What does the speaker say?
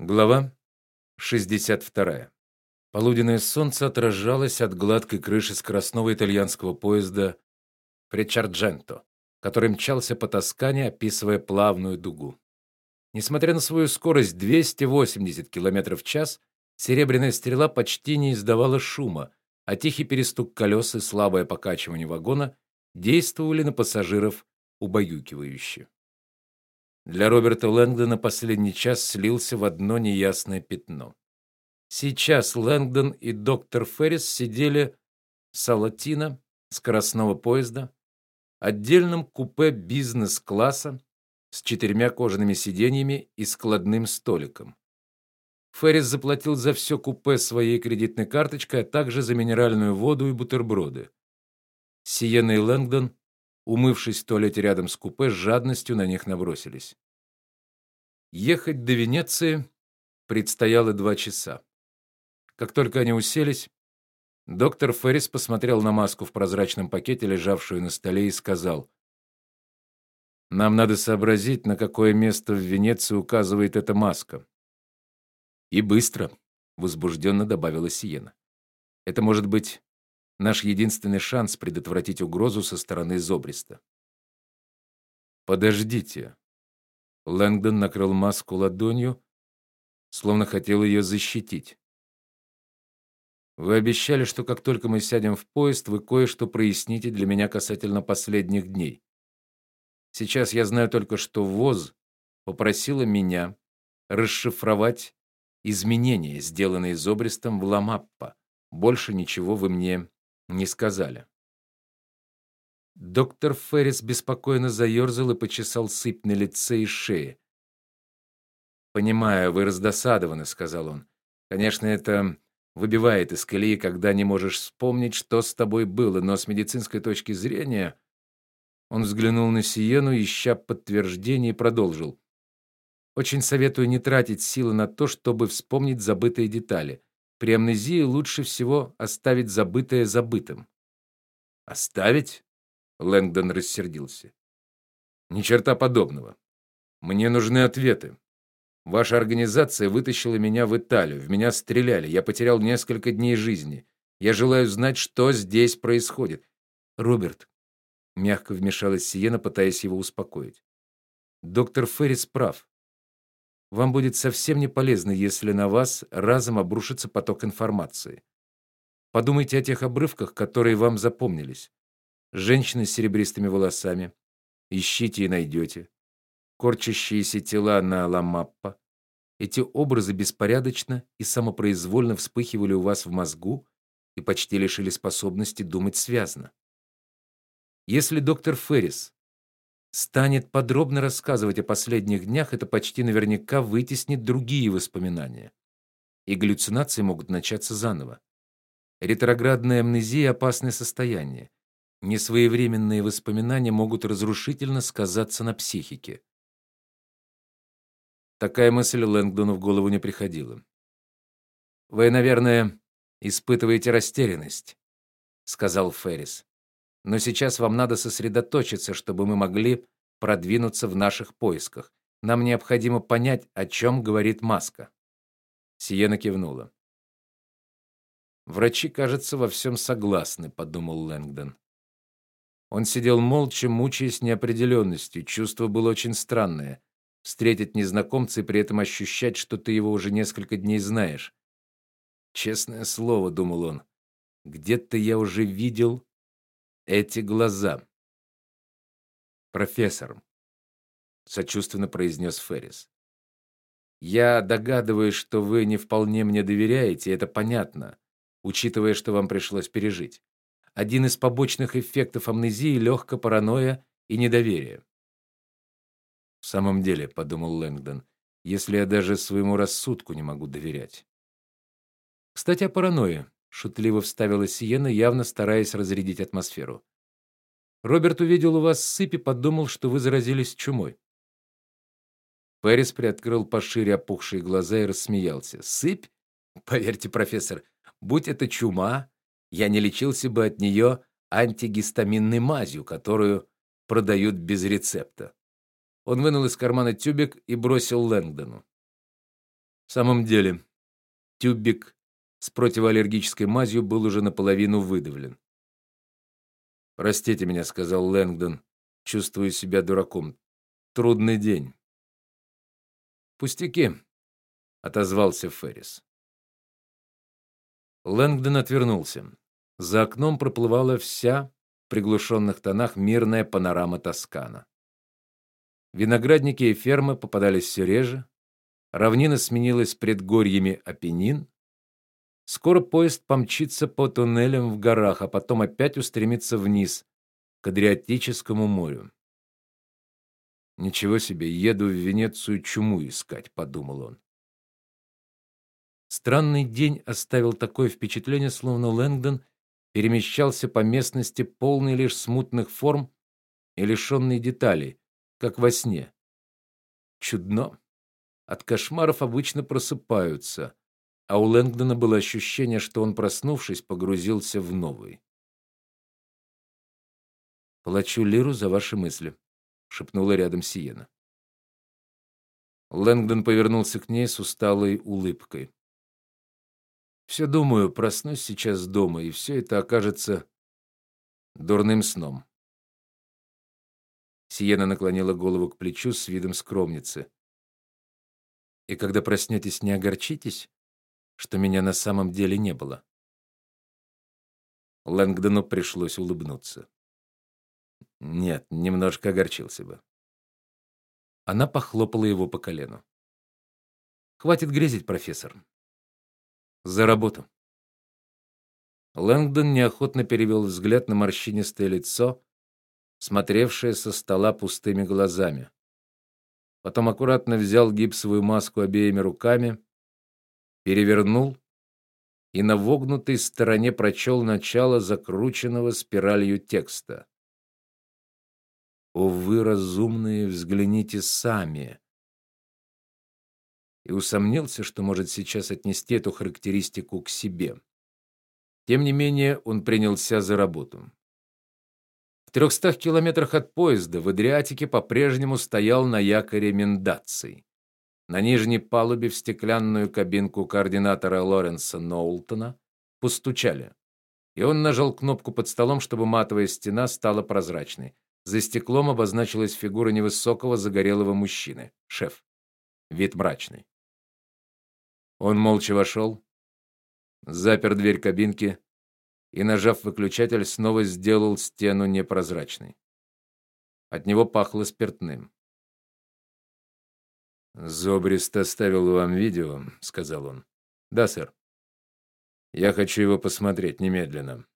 Глава 62. Полуденное солнце отражалось от гладкой крыши скоростного итальянского поезда Пречардженто, который мчался по Тоскане, описывая плавную дугу. Несмотря на свою скорость 280 км в час, серебряная стрела почти не издавала шума, а тихий перестук колес и слабое покачивание вагона действовали на пассажиров убаюкивающе. Для Роберта Лэнгдона последний час слился в одно неясное пятно. Сейчас Лэнгдон и доктор Феррис сидели в Салатино скоростного поезда, отдельном купе бизнес-класса с четырьмя кожаными сиденьями и складным столиком. Феррис заплатил за все купе своей кредитной карточкой, а также за минеральную воду и бутерброды. Сиена и Лэнгдон умывшись в туалете рядом с купе, с жадностью на них набросились. Ехать до Венеции предстояло два часа. Как только они уселись, доктор Феррис посмотрел на маску в прозрачном пакете, лежавшую на столе, и сказал: "Нам надо сообразить, на какое место в Венеции указывает эта маска". "И быстро", возбужденно добавила Сиена. "Это может быть Наш единственный шанс предотвратить угрозу со стороны Зобриста. Подождите. Лэнгдон накрыл маску ладонью, словно хотел ее защитить. Вы обещали, что как только мы сядем в поезд, вы кое-что проясните для меня касательно последних дней. Сейчас я знаю только, что ВОЗ попросила меня расшифровать изменения, сделанные Зобристом в Ламаппа. Больше ничего вы мне не сказали. Доктор Феррис беспокойно заерзал и почесал сыпь на лице и шее. Понимаю, вы раздосадованы, сказал он. Конечно, это выбивает из колеи, когда не можешь вспомнить, что с тобой было, но с медицинской точки зрения он взглянул на Сиену, ища подтверждение, и продолжил: Очень советую не тратить силы на то, чтобы вспомнить забытые детали. При амнезии лучше всего оставить забытое забытым. Оставить? Лэнгдон рассердился. Ни черта подобного. Мне нужны ответы. Ваша организация вытащила меня в Италию, в меня стреляли, я потерял несколько дней жизни. Я желаю знать, что здесь происходит. Роберт, мягко вмешалась Сиена, пытаясь его успокоить. Доктор Феррис прав. Вам будет совсем не полезно, если на вас разом обрушится поток информации. Подумайте о тех обрывках, которые вам запомнились. Женщины с серебристыми волосами. Ищите и найдете. Корчащиеся тела на Ламаппа. Эти образы беспорядочно и самопроизвольно вспыхивали у вас в мозгу и почти лишили способности думать связно. Если доктор Феррис станет подробно рассказывать о последних днях, это почти наверняка вытеснит другие воспоминания. И галлюцинации могут начаться заново. Ретроградная амнезия опасное состояние. Несвоевременные воспоминания могут разрушительно сказаться на психике. Такая мысль Лэнгдону в голову не приходила. Вы, наверное, испытываете растерянность, сказал Феррис но сейчас вам надо сосредоточиться, чтобы мы могли продвинуться в наших поисках. Нам необходимо понять, о чем говорит Маска. Сиена кивнула. Врачи, кажется, во всем согласны, подумал Лэнгдон. Он сидел молча, мучаясь неопределенностью. Чувство было очень странное встретить незнакомца и при этом ощущать, что ты его уже несколько дней знаешь. Честное слово, думал он. Где-то я уже видел эти глаза. Профессор, сочувственно произнес Феррис. Я догадываюсь, что вы не вполне мне доверяете, это понятно, учитывая, что вам пришлось пережить. Один из побочных эффектов амнезии легкая паранойя и недоверие. В самом деле, подумал Лэнгдон, если я даже своему рассудку не могу доверять. Кстати, о паранойе шутливо вставила Сиена, явно стараясь разрядить атмосферу. Роберт увидел у вас сыпь и подумал, что вы заразились чумой. Пэрис приоткрыл пошире опухшие глаза и рассмеялся. Сыпь? Поверьте, профессор, будь это чума, я не лечился бы от нее антигистаминной мазью, которую продают без рецепта. Он вынул из кармана тюбик и бросил Лэнгдону. самом деле, тюбик с противоаллергической мазью был уже наполовину выдавлен. "Простите меня", сказал Лэнгдон, чувствуя себя дураком. "Трудный день". "Пустяки", отозвался Феррис. Лэнгдон отвернулся. За окном проплывала вся в приглушенных тонах мирная панорама Тоскана. Виноградники и фермы попадались все реже, равнина сменилась предгорьями Апеннин. Скоро поезд помчится по туннелям в горах, а потом опять устремится вниз к Адриатическому морю. Ничего себе, еду в Венецию чуму искать, подумал он. Странный день оставил такое впечатление, словно Лэнгдон перемещался по местности полный лишь смутных форм и лишенный деталей, как во сне. Чудно. От кошмаров обычно просыпаются, а у Лэнгдона было ощущение, что он, проснувшись, погрузился в новый. Плачу лиру за ваши мысли, шепнула рядом Сиена. Лэнгдон повернулся к ней с усталой улыбкой. Все думаю, проснусь сейчас дома, и все это окажется дурным сном. Сиена наклонила голову к плечу с видом скромницы. И когда проснетесь, не огорчитесь, что меня на самом деле не было. Лэнгдону пришлось улыбнуться. Нет, немножко огорчился бы. Она похлопала его по колену. Хватит грезить, профессор. За работу. Лэнгдон неохотно перевел взгляд на морщинистое лицо, смотревшее со стола пустыми глазами. Потом аккуратно взял гипсовую маску обеими руками, перевернул и на вогнутой стороне прочел начало закрученного спиралью текста. О вы разумные, взгляните сами и усомнился, что может сейчас отнести эту характеристику к себе. Тем не менее, он принялся за работу. В трехстах километрах от поезда в Адриатике по-прежнему стоял на якоре Мендаций. На нижней палубе в стеклянную кабинку координатора Лоренса Ноултона постучали. И он нажал кнопку под столом, чтобы матовая стена стала прозрачной. За стеклом обозначилась фигура невысокого загорелого мужчины, шеф. Вид мрачный. Он молча вошел, запер дверь кабинки и, нажав выключатель, снова сделал стену непрозрачной. От него пахло спиртным. Зобрист оставил вам видео, сказал он. Да, сэр. Я хочу его посмотреть немедленно.